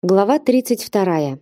Глава 32.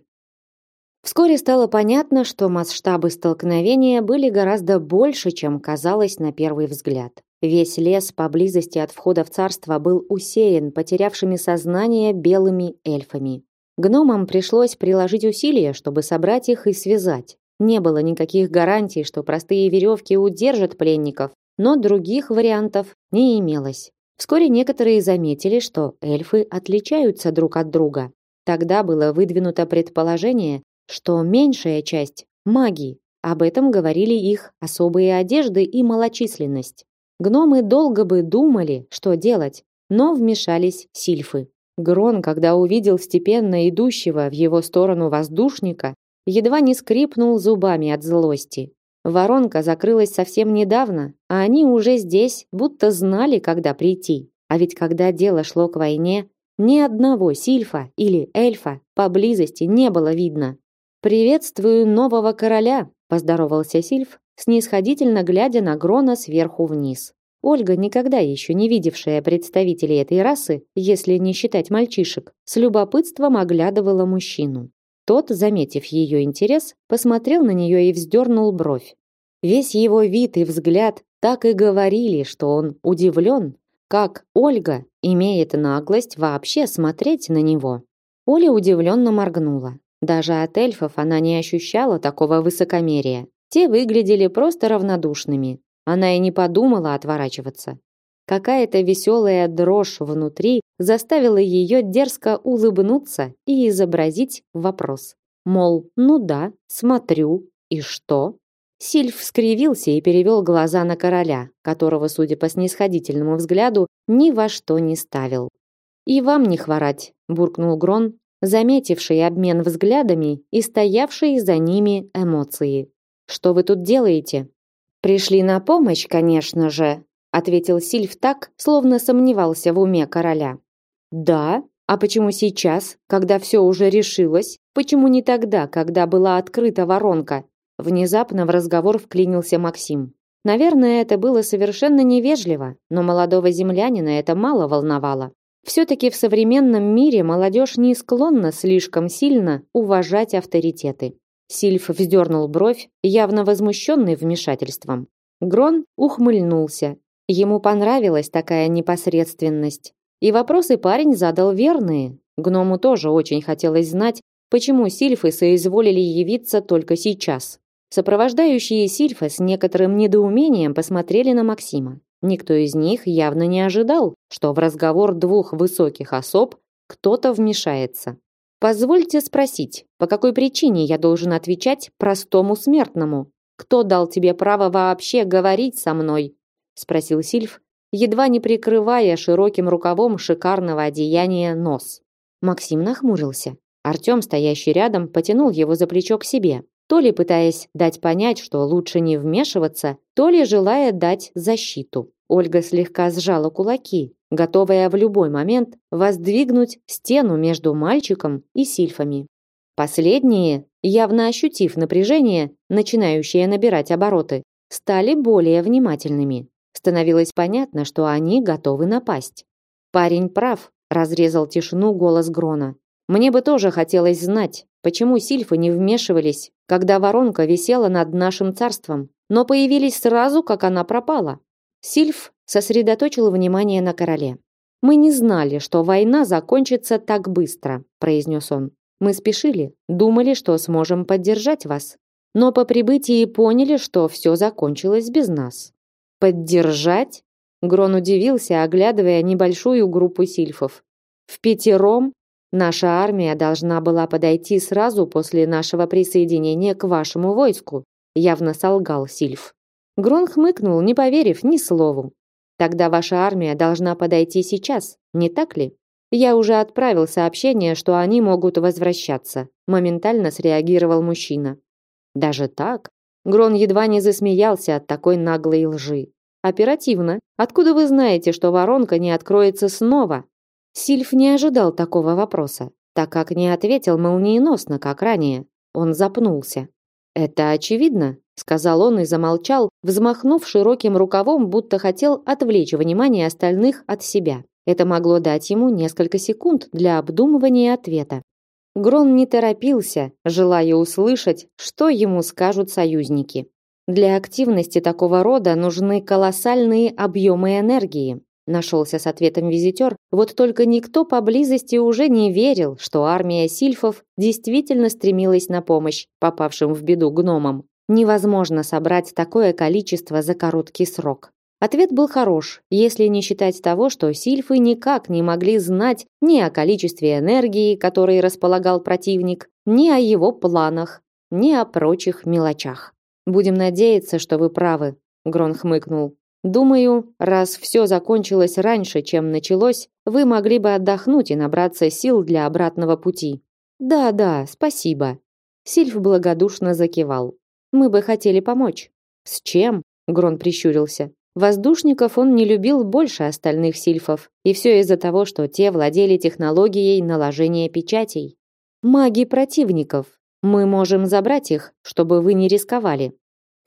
Вскоре стало понятно, что масштабы столкновения были гораздо больше, чем казалось на первый взгляд. Весь лес поблизости от входа в царство был усеян потерявшими сознание белыми эльфами. Гномам пришлось приложить усилия, чтобы собрать их и связать. Не было никаких гарантий, что простые веревки удержат пленников, но других вариантов не имелось. Вскоре некоторые заметили, что эльфы отличаются друг от друга. Тогда было выдвинуто предположение, что меньшая часть – маги. Об этом говорили их особые одежды и малочисленность. Гномы долго бы думали, что делать, но вмешались сильфы. Грон, когда увидел степенно идущего в его сторону воздушника, едва не скрипнул зубами от злости. Воронка закрылась совсем недавно, а они уже здесь, будто знали, когда прийти. А ведь когда дело шло к войне, ни одного сильфа или эльфа поблизости не было видно. «Приветствую нового короля», – поздоровался сильф, снисходительно глядя на Грона сверху вниз. Ольга, никогда еще не видевшая представителей этой расы, если не считать мальчишек, с любопытством оглядывала мужчину. Тот, заметив ее интерес, посмотрел на нее и вздернул бровь. Весь его вид и взгляд так и говорили, что он удивлен, как Ольга имеет наглость вообще смотреть на него. Оля удивленно моргнула. Даже от эльфов она не ощущала такого высокомерия. Те выглядели просто равнодушными. Она и не подумала отворачиваться. Какая-то веселая дрожь внутри заставила ее дерзко улыбнуться и изобразить вопрос. Мол, ну да, смотрю, и что? Сильф скривился и перевел глаза на короля, которого, судя по снисходительному взгляду, ни во что не ставил. «И вам не хворать», – буркнул Грон, заметивший обмен взглядами и стоявшие за ними эмоции. «Что вы тут делаете?» «Пришли на помощь, конечно же», – ответил Сильф так, словно сомневался в уме короля. «Да? А почему сейчас, когда все уже решилось? Почему не тогда, когда была открыта воронка?» Внезапно в разговор вклинился Максим. Наверное, это было совершенно невежливо, но молодого землянина это мало волновало. Все-таки в современном мире молодежь не склонна слишком сильно уважать авторитеты. Сильф вздернул бровь, явно возмущенный вмешательством. Грон ухмыльнулся. Ему понравилась такая непосредственность. И вопросы парень задал верные. Гному тоже очень хотелось знать, почему сильфы соизволили явиться только сейчас. Сопровождающие Сильфа с некоторым недоумением посмотрели на Максима. Никто из них явно не ожидал, что в разговор двух высоких особ кто-то вмешается. Позвольте спросить, по какой причине я должен отвечать простому смертному? Кто дал тебе право вообще говорить со мной? спросил Сильф, едва не прикрывая широким рукавом шикарного одеяния нос. Максим нахмурился. Артём, стоящий рядом, потянул его за плечо к себе то ли пытаясь дать понять, что лучше не вмешиваться, то ли желая дать защиту. Ольга слегка сжала кулаки, готовая в любой момент воздвигнуть стену между мальчиком и сильфами. Последние, явно ощутив напряжение, начинающее набирать обороты, стали более внимательными. Становилось понятно, что они готовы напасть. Парень прав, разрезал тишину голос Грона. Мне бы тоже хотелось знать, почему сильфы не вмешивались, когда воронка висела над нашим царством, но появились сразу, как она пропала. Сильф сосредоточил внимание на короле. Мы не знали, что война закончится так быстро, произнес он. Мы спешили, думали, что сможем поддержать вас, но по прибытии поняли, что все закончилось без нас. Поддержать? Грон удивился, оглядывая небольшую группу сильфов. В пятером Наша армия должна была подойти сразу после нашего присоединения к вашему войску, явно солгал Сильф. Грон хмыкнул, не поверив ни слову. Тогда ваша армия должна подойти сейчас, не так ли? Я уже отправил сообщение, что они могут возвращаться, моментально среагировал мужчина. Даже так? Грон едва не засмеялся от такой наглой лжи. Оперативно. Откуда вы знаете, что воронка не откроется снова? Сильф не ожидал такого вопроса, так как не ответил молниеносно, как ранее. Он запнулся. «Это очевидно», — сказал он и замолчал, взмахнув широким рукавом, будто хотел отвлечь внимание остальных от себя. Это могло дать ему несколько секунд для обдумывания ответа. Грон не торопился, желая услышать, что ему скажут союзники. Для активности такого рода нужны колоссальные объемы энергии. Нашелся с ответом визитер, вот только никто поблизости уже не верил, что армия сильфов действительно стремилась на помощь попавшим в беду гномам. Невозможно собрать такое количество за короткий срок. Ответ был хорош, если не считать того, что сильфы никак не могли знать ни о количестве энергии, которой располагал противник, ни о его планах, ни о прочих мелочах. Будем надеяться, что вы правы, Грон хмыкнул. Думаю, раз все закончилось раньше, чем началось, вы могли бы отдохнуть и набраться сил для обратного пути. Да-да, спасибо. Сильф благодушно закивал. Мы бы хотели помочь. С чем? Грон прищурился. Воздушников он не любил больше остальных сильфов, и все из-за того, что те владели технологией наложения печатей. Маги противников, мы можем забрать их, чтобы вы не рисковали.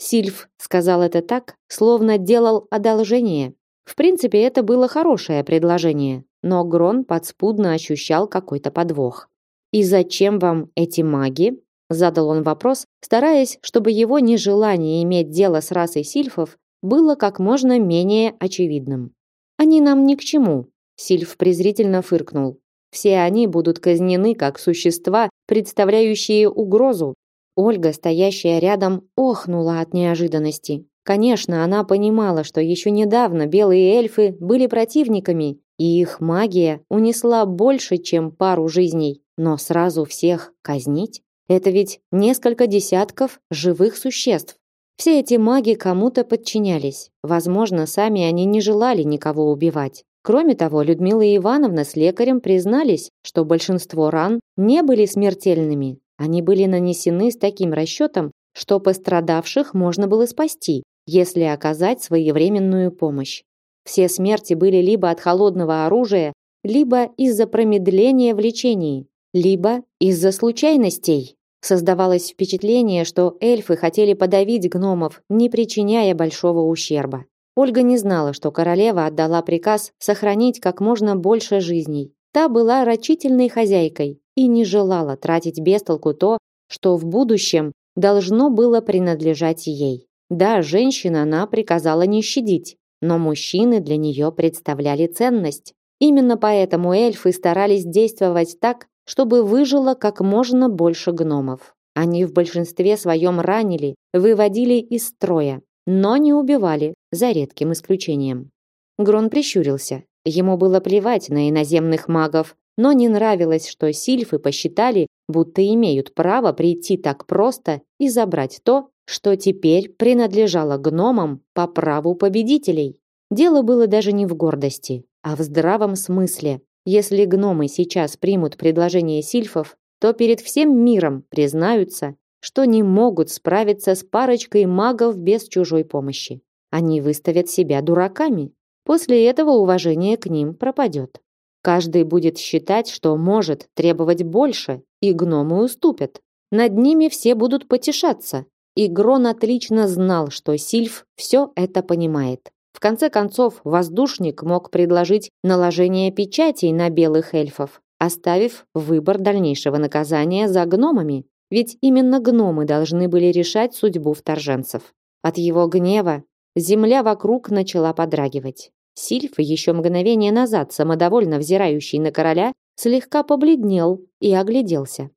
Сильф сказал это так, словно делал одолжение. В принципе, это было хорошее предложение, но Грон подспудно ощущал какой-то подвох. И зачем вам эти маги? задал он вопрос, стараясь, чтобы его нежелание иметь дело с расой сильфов было как можно менее очевидным. Они нам ни к чему, Сильф презрительно фыркнул. Все они будут казнены как существа, представляющие угрозу. Ольга, стоящая рядом, охнула от неожиданности. Конечно, она понимала, что еще недавно белые эльфы были противниками, и их магия унесла больше, чем пару жизней, но сразу всех казнить это ведь несколько десятков живых существ. Все эти маги кому-то подчинялись. Возможно, сами они не желали никого убивать. Кроме того, Людмила Ивановна с лекарем признались, что большинство ран не были смертельными. Они были нанесены с таким расчетом, что пострадавших можно было спасти, если оказать своевременную помощь. Все смерти были либо от холодного оружия, либо из-за промедления в лечении, либо из-за случайностей. Создавалось впечатление, что эльфы хотели подавить гномов, не причиняя большого ущерба. Ольга не знала, что королева отдала приказ сохранить как можно больше жизней. Та была рачительной хозяйкой и не желала тратить без толку то, что в будущем должно было принадлежать ей. Да, женщин она приказала не щадить, но мужчины для нее представляли ценность. Именно поэтому эльфы старались действовать так, чтобы выжило как можно больше гномов. Они в большинстве своем ранили, выводили из строя, но не убивали, за редким исключением. Грон прищурился. Ему было плевать на иноземных магов, но не нравилось, что сильфы посчитали, будто имеют право прийти так просто и забрать то, что теперь принадлежало гномам по праву победителей. Дело было даже не в гордости, а в здравом смысле. Если гномы сейчас примут предложение сильфов, то перед всем миром признаются, что не могут справиться с парочкой магов без чужой помощи. Они выставят себя дураками. После этого уважение к ним пропадет. Каждый будет считать, что может требовать больше, и гномы уступят. Над ними все будут потешаться. И Грон отлично знал, что Сильф все это понимает. В конце концов, воздушник мог предложить наложение печатей на белых эльфов, оставив выбор дальнейшего наказания за гномами. Ведь именно гномы должны были решать судьбу вторженцев. От его гнева земля вокруг начала подрагивать. Сильф, еще мгновение назад самодовольно взирающий на короля, слегка побледнел и огляделся.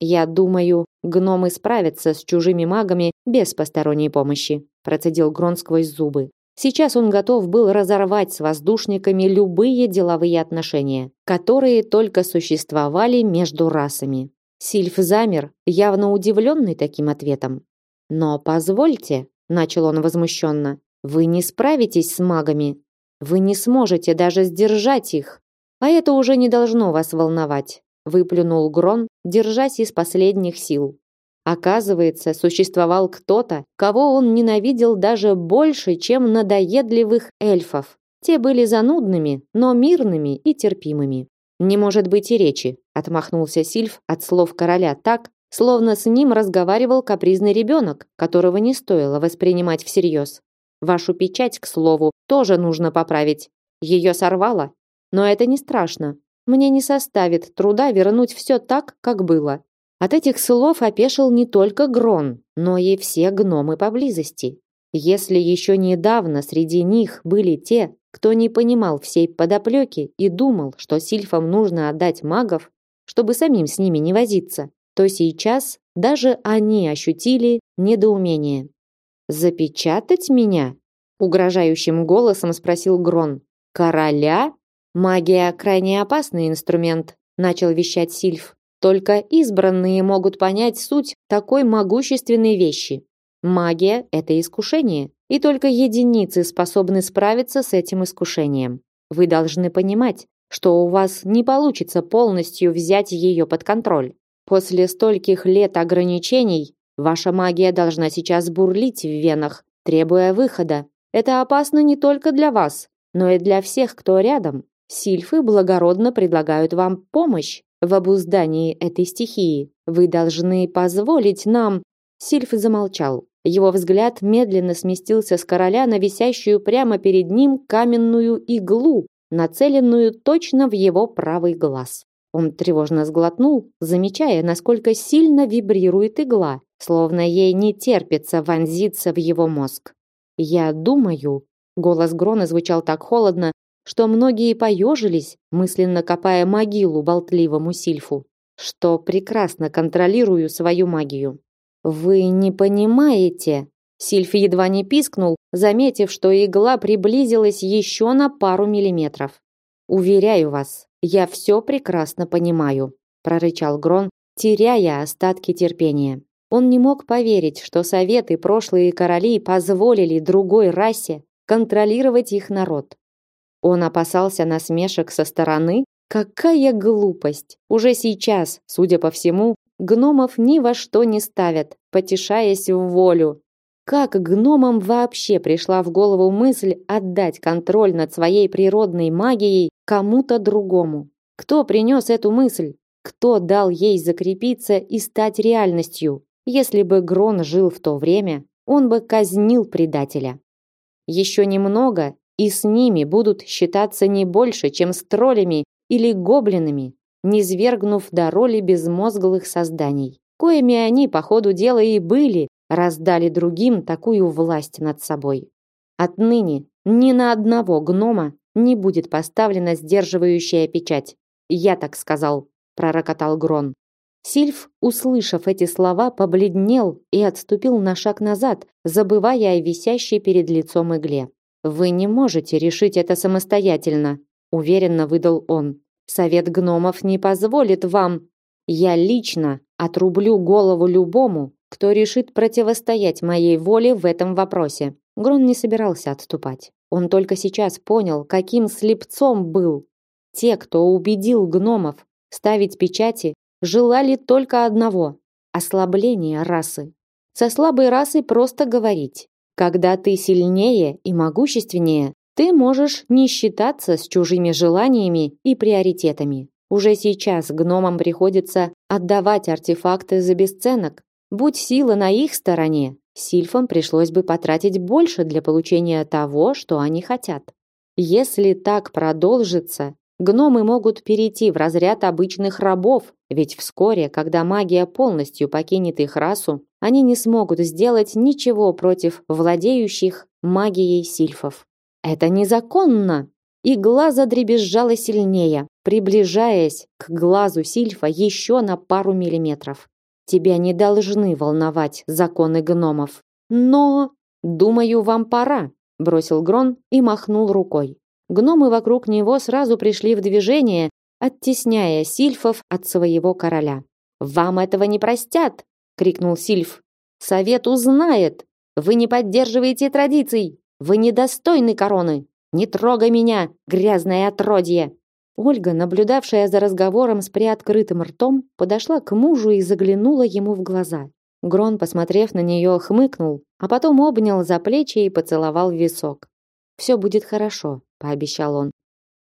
«Я думаю, гномы справятся с чужими магами без посторонней помощи», процедил Грон сквозь зубы. Сейчас он готов был разорвать с воздушниками любые деловые отношения, которые только существовали между расами. Сильф замер, явно удивленный таким ответом. «Но позвольте», — начал он возмущенно, «вы не справитесь с магами. Вы не сможете даже сдержать их. А это уже не должно вас волновать», — выплюнул Грон, держась из последних сил. Оказывается, существовал кто-то, кого он ненавидел даже больше, чем надоедливых эльфов. Те были занудными, но мирными и терпимыми. Не может быть и речи, отмахнулся Сильф от слов короля так, словно с ним разговаривал капризный ребенок, которого не стоило воспринимать всерьез. Вашу печать, к слову, тоже нужно поправить. Ее сорвало, но это не страшно. мне не составит труда вернуть все так, как было. От этих слов опешил не только Грон, но и все гномы поблизости. Если еще недавно среди них были те, кто не понимал всей подоплеки и думал, что сильфам нужно отдать магов, чтобы самим с ними не возиться, то сейчас даже они ощутили недоумение. «Запечатать меня?» — угрожающим голосом спросил Грон. «Короля? Магия — крайне опасный инструмент», — начал вещать Сильф. «Только избранные могут понять суть такой могущественной вещи. Магия – это искушение, и только единицы способны справиться с этим искушением. Вы должны понимать, что у вас не получится полностью взять ее под контроль. После стольких лет ограничений ваша магия должна сейчас бурлить в венах, требуя выхода. Это опасно не только для вас, но и для всех, кто рядом. Сильфы благородно предлагают вам помощь в обуздании этой стихии. Вы должны позволить нам Сильф замолчал. Его взгляд медленно сместился с короля на висящую прямо перед ним каменную иглу, нацеленную точно в его правый глаз. Он тревожно сглотнул, замечая, насколько сильно вибрирует игла, словно ей не терпится вонзиться в его мозг. «Я думаю...» Голос Грона звучал так холодно, что многие поежились, мысленно копая могилу болтливому Сильфу, что прекрасно контролирую свою магию. Вы не понимаете. Сильфи едва не пискнул, заметив, что игла приблизилась еще на пару миллиметров. Уверяю вас, я все прекрасно понимаю, прорычал Грон, теряя остатки терпения. Он не мог поверить, что советы прошлые короли позволили другой расе контролировать их народ. Он опасался насмешек со стороны. Какая глупость! Уже сейчас, судя по всему, Гномов ни во что не ставят, потешаясь в волю. Как гномам вообще пришла в голову мысль отдать контроль над своей природной магией кому-то другому? Кто принес эту мысль? Кто дал ей закрепиться и стать реальностью? Если бы Грон жил в то время, он бы казнил предателя. Еще немного, и с ними будут считаться не больше, чем с троллями или гоблинами, низвергнув до роли безмозглых созданий. Коими они по ходу дела и были, раздали другим такую власть над собой. Отныне ни на одного гнома не будет поставлена сдерживающая печать. Я так сказал, пророкотал Грон. Сильф, услышав эти слова, побледнел и отступил на шаг назад, забывая о висящей перед лицом игле. Вы не можете решить это самостоятельно, уверенно выдал он. Совет гномов не позволит вам. Я лично отрублю голову любому, кто решит противостоять моей воле в этом вопросе. Грон не собирался отступать. Он только сейчас понял, каким слепцом был. Те, кто убедил гномов ставить печати, желали только одного ослабления расы. Со слабой расой просто говорить. Когда ты сильнее и могущественнее, ты можешь не считаться с чужими желаниями и приоритетами. Уже сейчас гномам приходится отдавать артефакты за бесценок. Будь сила на их стороне, сильфам пришлось бы потратить больше для получения того, что они хотят. Если так продолжится, гномы могут перейти в разряд обычных рабов, ведь вскоре, когда магия полностью покинет их расу, они не смогут сделать ничего против владеющих магией сильфов. Это незаконно. Игла задребезжала сильнее, приближаясь к глазу Сильфа еще на пару миллиметров. Тебя не должны волновать законы гномов. Но, думаю, вам пора, бросил Грон и махнул рукой. Гномы вокруг него сразу пришли в движение, оттесняя сильфов от своего короля. Вам этого не простят, крикнул Сильф. Совет узнает. Вы не поддерживаете традиций. Вы недостойны короны. Не трогай меня, грязное отродье. Ольга, наблюдавшая за разговором с приоткрытым ртом, подошла к мужу и заглянула ему в глаза. Грон, посмотрев на нее, хмыкнул, а потом обнял за плечи и поцеловал в висок. Все будет хорошо, пообещал он.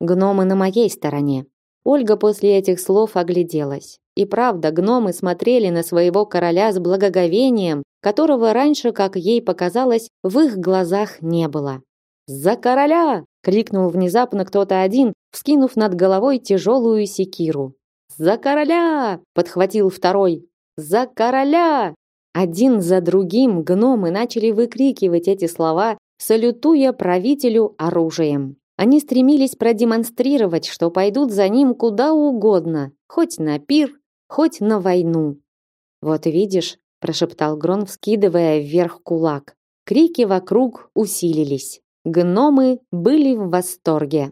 Гномы на моей стороне. Ольга после этих слов огляделась. И правда, гномы смотрели на своего короля с благоговением, которого раньше, как ей показалось, в их глазах не было. «За короля!» — крикнул внезапно кто-то один, вскинув над головой тяжелую секиру. «За короля!» – подхватил второй. «За короля!» Один за другим гномы начали выкрикивать эти слова, салютуя правителю оружием. Они стремились продемонстрировать, что пойдут за ним куда угодно, хоть на пир, хоть на войну. «Вот видишь», – прошептал Грон, вскидывая вверх кулак. Крики вокруг усилились. Гномы были в восторге.